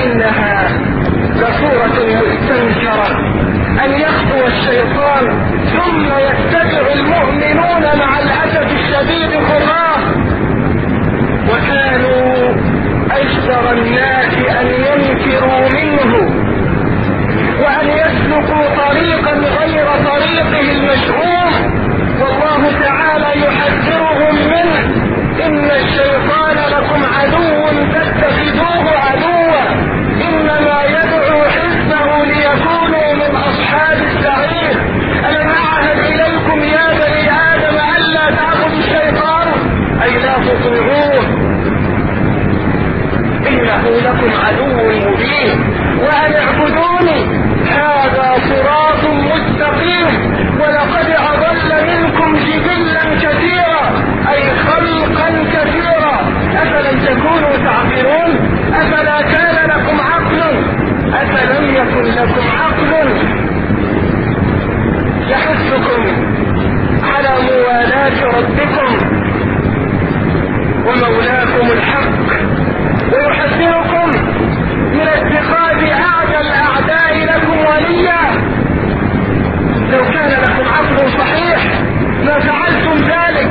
وإنها لصورة مستنكرة. أن يخطو الشيطان ثم يتبع المؤمنون مع الأسف الشديد خطاه وكانوا أجدر الناس أن ينكروا منه وأن يسلكوا طريقا غير طريقه المشؤوم والله تعالى يحذرهم منه. إن الشيطان لكم عدو فاتخذوه لا تطيعوه إنه لكم عدو مبين. وأن اعبدوني. هذا صراط مستقيم. ولقد أضل منكم جبلا كثيرا. أي خلقا كثيرا. أفلم تكونوا تعقلون؟ أفلا كان لكم عقل؟ أفلم يكن لكم عقل؟ يحثكم على موالاة ربكم. ومولاكم الحق. ويحذركم من اتخاذ أعدى الأعداء لكم وليا. لو كان لكم عقل صحيح ما فعلتم ذلك.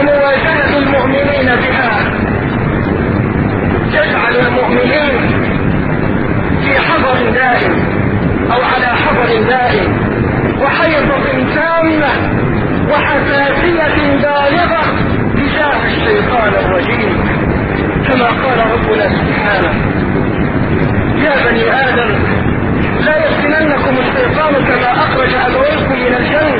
ومواجهة المؤمنين بها. تجعل المؤمنين في حذر دائم أو على حذر دائم وحيطة تامة وحساسية بالغة تجاه الشيطان الرجيم. كما قال ربنا سبحانه يا بني آدم لا يفتننكم الشيطان كما أخرج أبويكم من الجنة.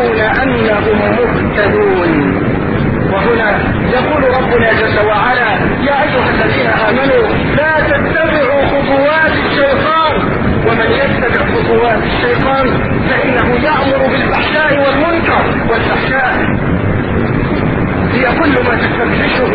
ويحسبون أنهم مهتدون. وهنا يقول ربنا جل وعلا يا أيها الذين آمنوا لا تتبعوا خطوات الشيطان. ومن يتبع خطوات الشيطان فإنه يأمر بالفحشاء والمنكر والفحشاء. هي كل ما تستفتشه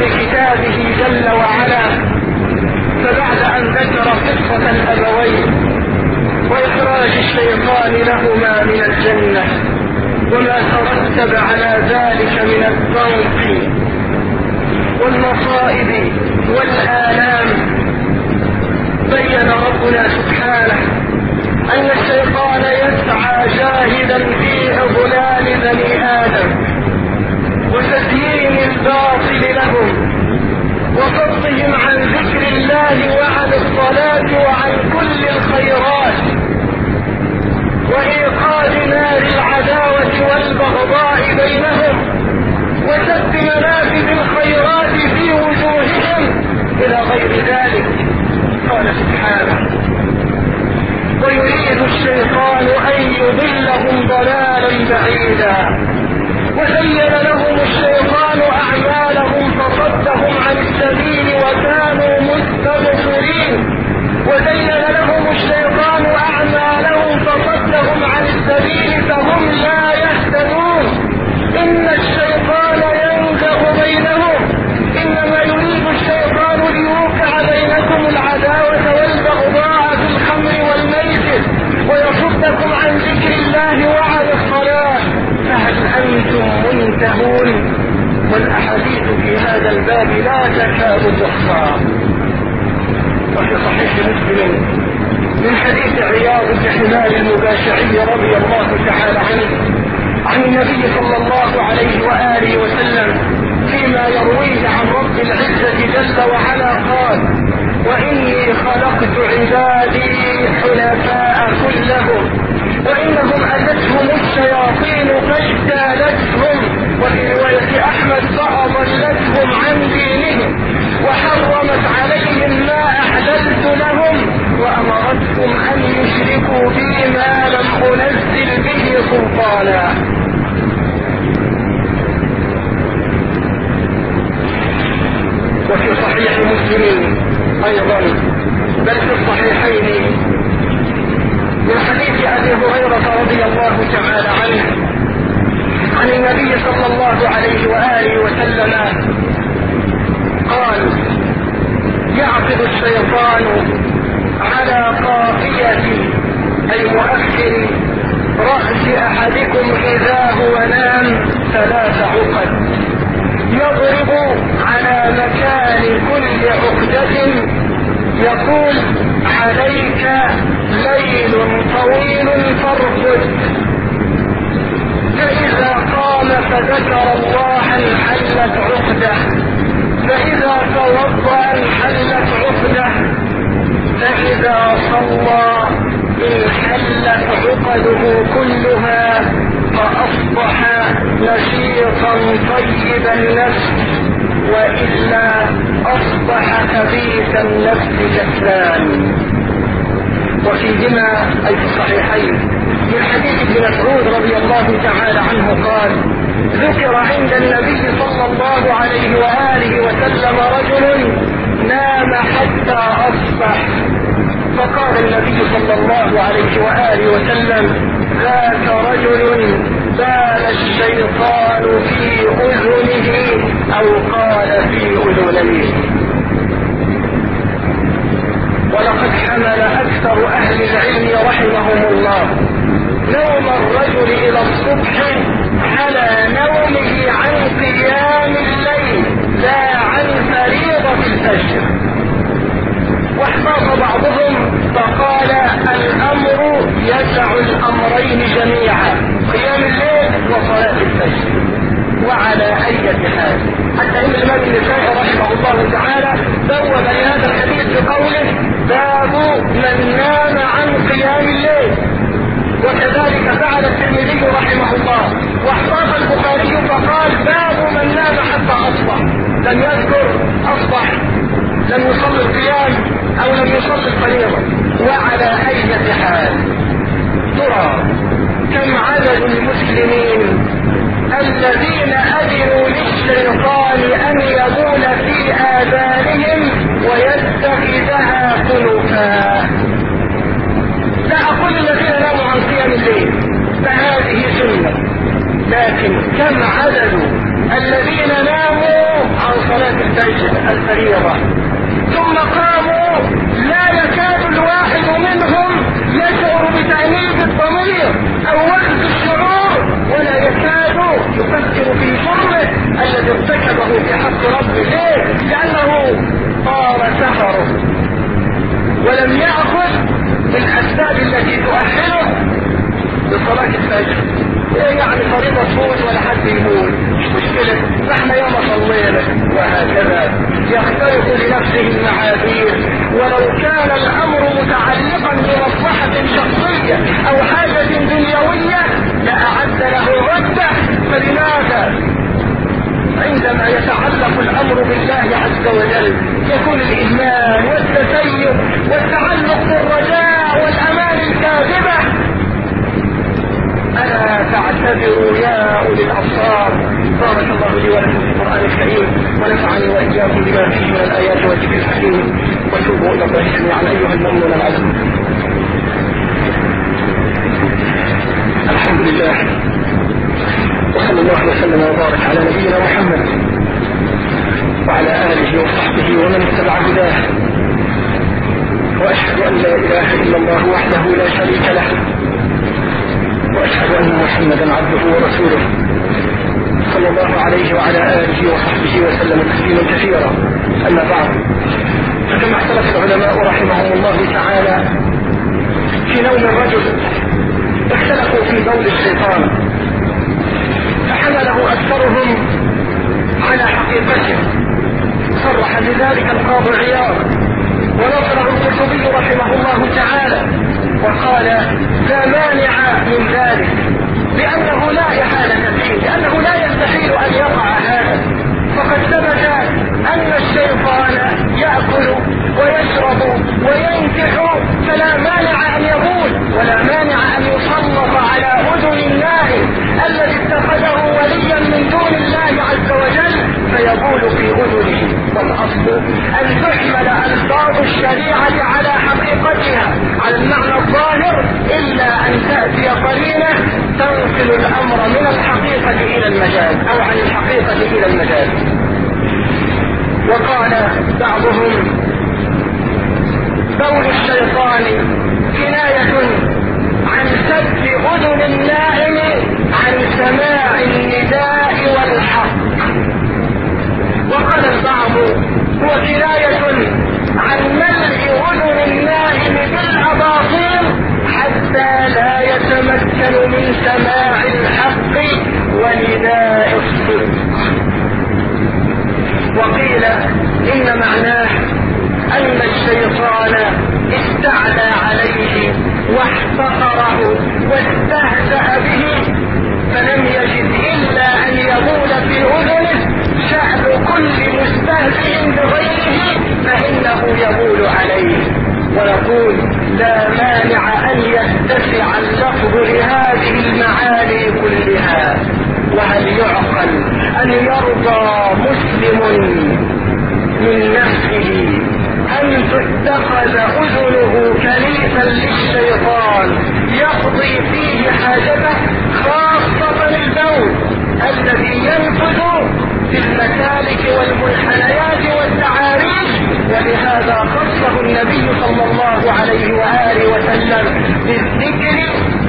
محكم كتابه جل وعلا. فبعد أن ذكر قصة الأبوين وإخراج الشيطان لهما من الجنة وما ترتب على ذلك من الضنك والمصائب والآلام بين ربنا سبحانه أن الشيطان يسعى جاهدا في أضلال بني آدم وتزيين الباطل لهم وصدهم عن ذكر الله وعن الصلاة وعن كل الخيرات وإيقاد نار العداوة والبغضاء بينهم وسد منافذ الخيرات في وجوههم إلى غير ذلك. قال سبحانه ويريد الشيطان أن يضلهم ضلالا بعيدا. وزين لهم الشيطان أعمالهم فصدهم السبيل وكانوا مستبصرين. وزين لهم الشيطان أعمالهم فصدهم عن السبيل فهم لا يهتدون. إن الشيطان ينزغ بينهم إنما يريد الشيطان ليوقع بينكم العداوة والبغضاء في الخمر والميسر ويصدكم عن ذكر الله وعن الصلاة فهل أنتم منتهون والأحاديث في هذا الباب لا تكاد تحصى وفي صحيح مسلم من حديث عياض بن حمار المباشعي رضي الله تعالى عنه عن النبي صلى الله عليه وآله وسلم فيما يرويه عن رب العزة جل وعلا قال وإني خلقت عبادي حنفاء كلهم وإنهم أتتهم الشياطين فاجتالتهم سلطانا وفي صحيح مسلم أيضا بل في الصحيحين من حديث أبي هريرة رضي الله تعالى عنه عن النبي صلى الله عليه وآله وسلم قال يعقد الشيطان على قافية أي مؤخر رأس أحدكم إذا هو نام ثلاث عقد. يضرب على مكان كل عقدة. يقول عليك ليل طويل فارقد. فإذا قام فذكر الله انحلت عقدة. فإذا توضأ انحلت عقدة. فإذا صلى انحلت عقده كلها فأصبح نشيطا طيب النفس وإلا أصبح خبيث النفس كسلان وفيهما أي في الصحيحين. من حديث ابن مسعود رضي الله تعالى عنه قال ذكر عند النبي صلى الله عليه وآله وسلم رجل نام حتى أصبح فقال النبي صلى الله عليه وآله وسلم ذاك رجل بال الشيطان في أذنه أو قال في أذنيه ولقد حمل أكثر أهل العلم رحمهم الله. نوم الرجل إلى الصبح على نومه عن قيام الليل لا عن فريضة الفجر. واحتاط بعضهم فقال الأمر يسع الأمرين جميعا قيام الليل وصلاة الفجر. وعلى أي حال؟ حتى إن الإمام النسائي رحمه الله تعالى بوب لهذا الحديث بقوله باب من نام عن قيام الليل وكذلك فعل الترمذي رحمه الله. واحتاط البخاري فقال باب من نام حتى أصبح لم يذكر أصبح لم يصلي القيام. أو لم يصلي فريضة. وعلى اية حال؟ ترى كم عدد المسلمين الذين أذنوا للشيطان أن يبول في آذانهم ويتخذها خلفا. لا أقول الذين ناموا عن قيام الليل فهذه سنة. لكن كم عدد الذين ناموا عن صلاة الفجر الفريضة؟ ثم قاموا لا يكاد الواحد منهم يشعر بتأنيب الضمير أو وقت الشعور ولا يكاد يفكر في جرمه الذي ارتكبه في حق ربه ليه؟ لأنه طار سفره ولم يأخذ بالأسباب التي تؤهله لصلاة الفجر إيه يعني فريضة تفوت ولا حد يموت. مش مشكلة إحنا يوم صلينا وهكذا يختلف لنفسه المعاذير. ولو كان الأمر متعلقا بمصلحة شخصية أو حاجة دنيوية لأعد له ردة فلماذا؟ عندما يتعلق الأمر بالله عز وجل يكون الإيمان والتسير والتعلق بالرجاء والأمان الكاذبة ألا تعتذروا يا أولي الأبصار. بارك الله لي ولكم في القرآن الكريم. ونفعني وإياكم بما فيه من الآيات والذكر الحكيم. وتوبوا إلى الله جميعا أيها المؤمنون العزم الحمد لله. وصلى الله وسلم وبارك على نبينا محمد وعلى آله وصحبه ومن اتبع هداه وأشهد أن لا إله إلا الله وحده لا شريك له واشهد ان محمدا عبده ورسوله. صلى الله عليه وعلى آله وصحبه وسلم تسليما كثيرا. أما بعد فكما اختلف العلماء رحمهم الله تعالى في نوم الرجل اختلفوا في بول الشيطان. فحمله أكثرهم على حقيقته. صرح بذلك القاضي عياض. ونصره القرطبي رحمه الله تعالى. وقال لا مانع من ذلك. لأنه لا فيه لأنه لا يستحيل أن يقع هذا. فقد ثبت أن الشيطان يأكل ويشرب وينكح فلا مانع أن يقول ولا مانع أن يسلط على أذن النائم الذي اتخذه وليا من دون الله عز وجل فيقول في أذنه والأصل أن تحمل ألفاظ الشريعة على حقيقتها. على المعنى الظاهر إلا أن تأتي قرينة تنقل الأمر من الحقيقة إلى المجاز أو عن الحقيقة إلى المجاز وقال بعضهم بول الشيطان كناية عن سد أذن النائم عن سماع النداء والحق. وقال البعض هو كناية عن ملء أذن النائم بالأباطيل حتى لا يتمكن من سماع الحق ونداء الصدق وقيل إن معناه أن الشيطان استعلى عليه واحتقره واستهزأ به فلم يجد إلا أن يقول في أذنه شأن مستهزئ بغيره فإنه يقول عليه ويقول لا مانع أن يتسع اللفظ لهذه المعاني كلها وهل يعقل أن يرضى مسلم من نفسه أن تتخذ أذنه كليفا للشيطان يقضي فيه حاجته خاصة البول الذي ينفذ في المسالك والمنحنيات والتعاريف ولهذا خصه النبي صلى الله عليه وآله وسلم بالذكر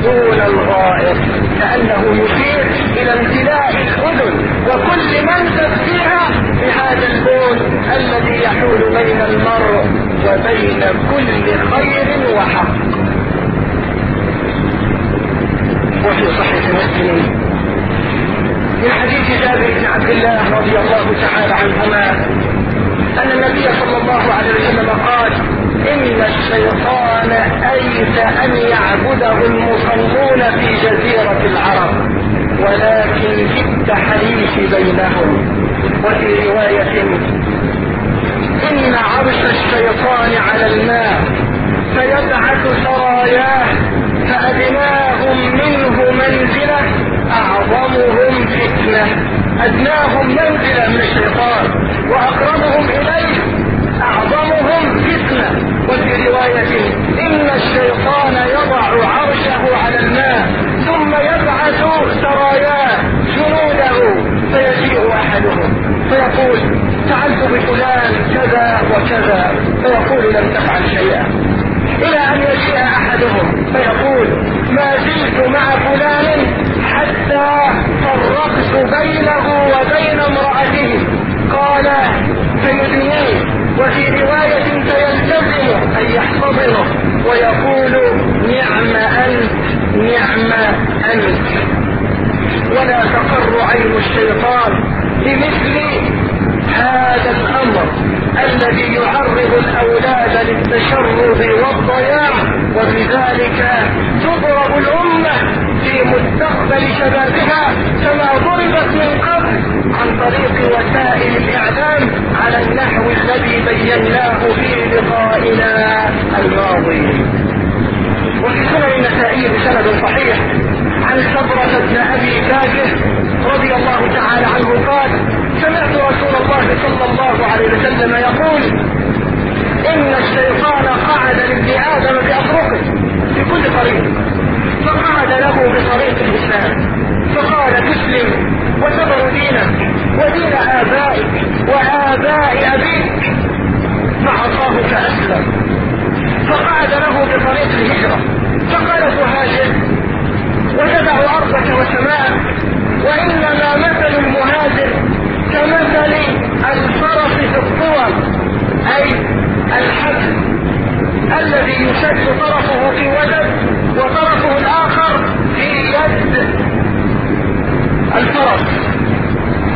دون الغائط كأنه يشير إلى امتلاء الأذن وكل منفذ فيها بهذا البول الذي يحول بين المرء وبين كل خير وحق. وفي صحيح مسلم من حديث جابر بن عبد الله رضي الله تعالى عنهما أن النبي صلى الله عليه وسلم قال إن الشيطان أيس أن يعبده المصلون في جزيرة العرب ولكن في التحريف بينهم. وفي رواية إن عرش الشيطان على الماء فيبعث سراياه فأدناهم منه منزلة أعظمهم فتنة. أدناهم منزلة من الشيطان. وأقربهم إليه أعظمهم فتنة. وفي رواية إن الشيطان يضع عرشه على الماء ثم يبعث سراياه جنوده فيقول فعلت بفلان كذا وكذا فيقول لم تفعل شيئا إلى ان يجيء احدهم فيقول ما زلت مع فلان حتى فرقت بينه وبين امرأته. قال فيدنيه وفي رواية فيلتزمه أي يحتضنه ويقول نعم أنت نعم أنت. ولا تقر عين الشيطان بمثل هذا الأمر الذي يعرض الأولاد للتشرد والضياع وبذلك تضرب الأمة في بيناه في لقائنا الماضي. وفي سنن النسائي بسند صحيح عن صبرة بن أبي فاجه رضي الله تعالى عنه قال سمعت رسول الله صلى الله عليه وسلم يقول إن الشيطان قعد لابن آدم بأطرقه في كل طريق فقعد له بطريق الإسلام فقال تسلم وتبر دينك ودين آبائك وآباء أبيك. فعصاه فأسلم فقعد له بطريق الهجرة. فقال تهاجر وتدع أرضك وسماءك وإنما مثل المهاجر كمثل الفرس في الطول أي الحبل الذي يشد طرفه في ودد وطرفه الآخر في يد الفرس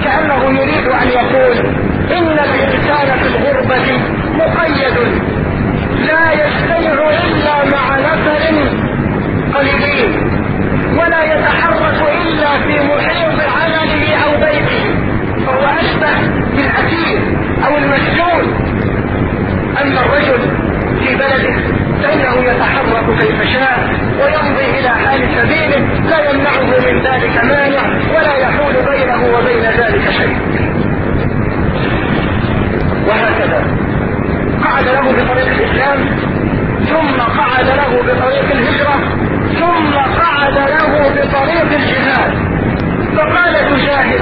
كأنه يريد أن يقول إن الإنسان في الغربة مقيد لا يجتمع إلا مع نفر قليلين ولا يتحرك إلا في محيط عمله أو بيته فهو أشبه بالأسير أو المسجون أما الرجل في بلده فإنه يتحرك كيف شاء ويمضي إلى حال سبيله لا يمنعه من ذلك مانع ولا يحول بينه وبين ذلك شيء. وهكذا. قعد له بطريق الإسلام ثم قعد له بطريق الهجرة ثم قعد له بطريق الجهاد. فقال تجاهد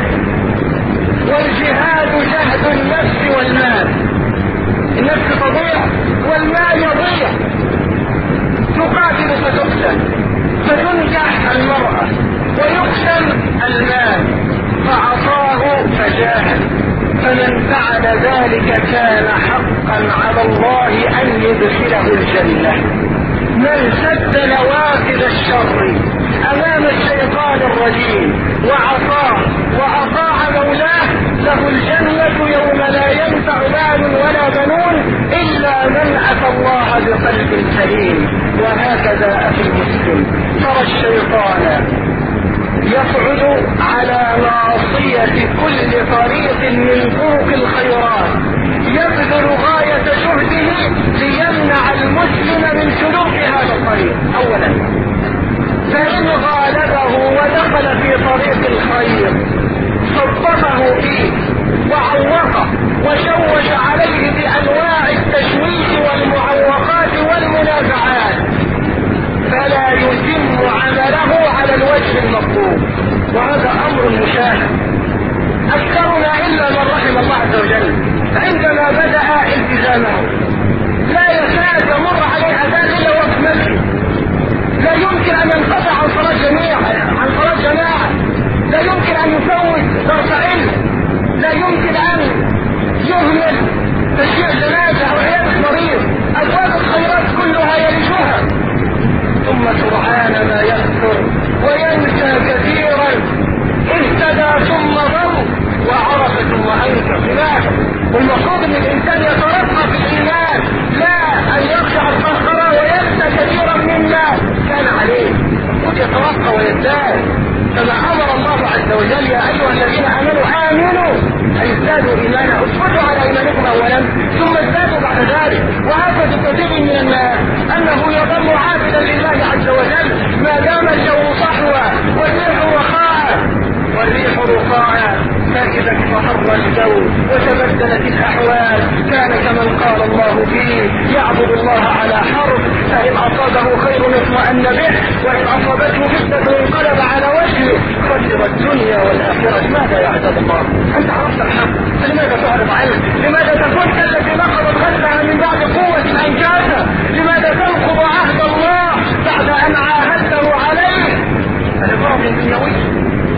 والجهاد جهد النفس والمال. النفس تضيع والمال يضيع. تقاتل فتقتل فتنجح المرأة. ويقسم المال. فعصاه فجاهد. فمن فعل ذلك كان حقا على الله أن يدخله الجنة. من سد نوافذ الشر أمام الشيطان الرجيم وعصاه واطاع مولاه له الجنة يوم لا ينفع مال ولا بنون إلا من أتى الله بقلب سليم. وهكذا أخي المسلم. ترى الشيطان يصعد على ناصية كل طريق من طرق الخيرات. يبذل غاية جهده ليمنع المسلم من سلوك هذا الطريق أولا. فإن غالبه ودخل في طريق الخير صدقه فيه وعوقه وشوش عليه بأنواع التشويش والمعوقات والمنازعات فلا يتم عمله على الوجه المطلوب وهذا أمر مشاهد أكثرنا إلا من رحم الله عز وجل عندما بدأ التزامه لا يكاد يمر عليه أذان إلا وقت مسجد لا يمكن أن ينقطع عن صلاة جميع عن صلاة جماعة لا يمكن أن يفوت درس علم لا يمكن أن يهمل تشييع جنازة أو عيادة مريض أبواب الخيرات كلها يلجها ثم سرعان ما يذكر وينسى كثيرا اهتدى ثم ضل وعرف ثم انكر لماذا؟ والمفروض ان الانسان يترقى في الايمان لا ان يخشع القهقرة وينسى كثيرا مما كان عليه ويترقى ويزداد كما أمر الله عز وجل يا ايها الذين امنوا امنوا ان ازدادوا ايمانا اثبتوا على ايمانكم اولا ثم ازدادوا بعد ذلك وهذا كثير من الناس انه يظل عابدا لله عز وجل ما دام الجو صحوة والريح رخاء والريح رخاء فإذا استقر الجو وتبدلت الأحوال كان كمن قال الله فيه يعبد الله على حرف فإن أصابه خير اطمأن به وإن أصابته فتنة انقلب على وجهه خسر الدنيا والآخرة. ماذا يعتد الله؟ أنت عرفت الحق. لماذا تعرض عنه لماذا تكون كالتي نقضت غزها من بعد قوة أنجازها لماذا تنقض عهد الله بعد أن عاهدته عليه الإغراض الدنيوي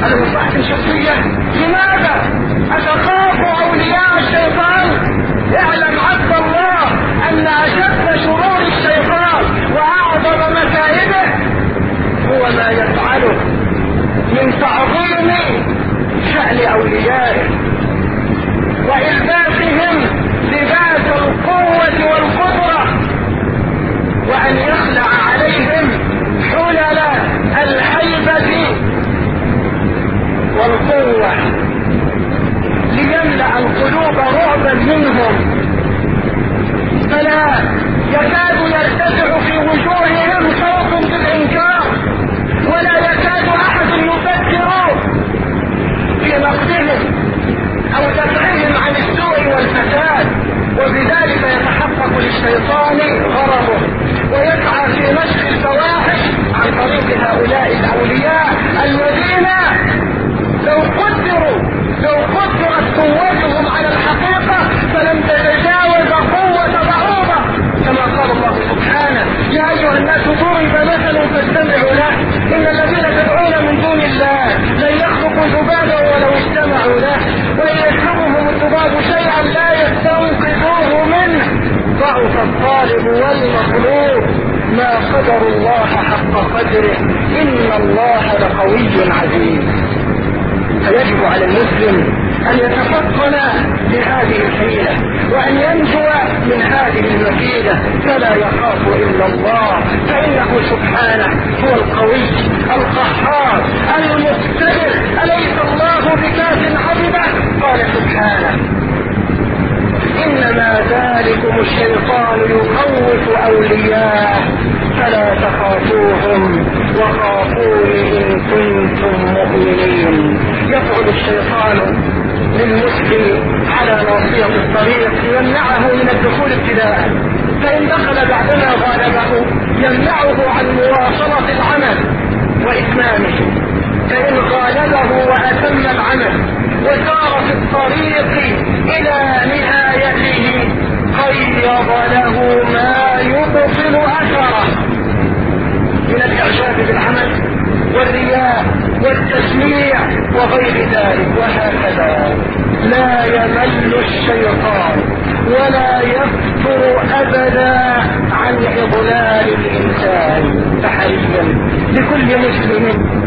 المصلحة شخصية لماذا أتخاف أولياء الشيطان اعلم عبد الله أن أشد شرور الشيطان وأعظم مكائده هو ما يفعله من تعظيم شأن أوليائه وإلباسهم لباس القوة والقدرة وأن يخلع عليهم حلل الهيبة والقوة ليملأ القلوب رعبا منهم فلا يكاد يرتفع في وجوههم خوف بالإنكار ولا يكاد أحد يفكر في نقدهم أو دفعهم عن السوء والفساد وبذلك يتحقق للشيطان غرضه ويسعى في نشر الفواحش عن طريق هؤلاء الأولياء الذين لو قدروا لو قدرت قوتهم على الحقيقة فلم تتجاوز قوة بعوضة. كما قال الله سبحانه يا أيها الناس ضرب مثل فاستمعوا له. إن الذين تدعون من دون الله لن يخلقوا ذبابا ولو اجتمعوا له. وإن يسلبهم الذباب شيئا لا يستنقذوه منه. ضعف الطالب والمطلوب ما قدر الله حق قدره. إن الله لقوي عزيز. فيجب على المسلم أن يتفطن لهذه الحيلة وأن ينجو من هذه المكيدة فلا يخاف إلا الله فإنه سبحانه هو القوي القهار المقتدر أليس الله بكاف عبده قال سبحانه إنما ذلكم الشيطان يخوف أولياءه. فلا تخافوهم وخافون إن كنتم مؤمنين. يقعد الشيطان للمسلم على ناصية الطريق يمنعه من الدخول ابتداء. فإن دخل بعدما غالبه يمنعه عن مواصلة العمل وإتمامه. فإن غالبه وأتم العمل وسار في الطريق إلى نهايته قيض له ما يبطل أثره. من الإعجاب بالعمل والرياء والتسميع وغير ذلك وهكذا. لا يمل الشيطان ولا يفتر أبدا عن إضلال الإنسان. فحريا لكل مسلم.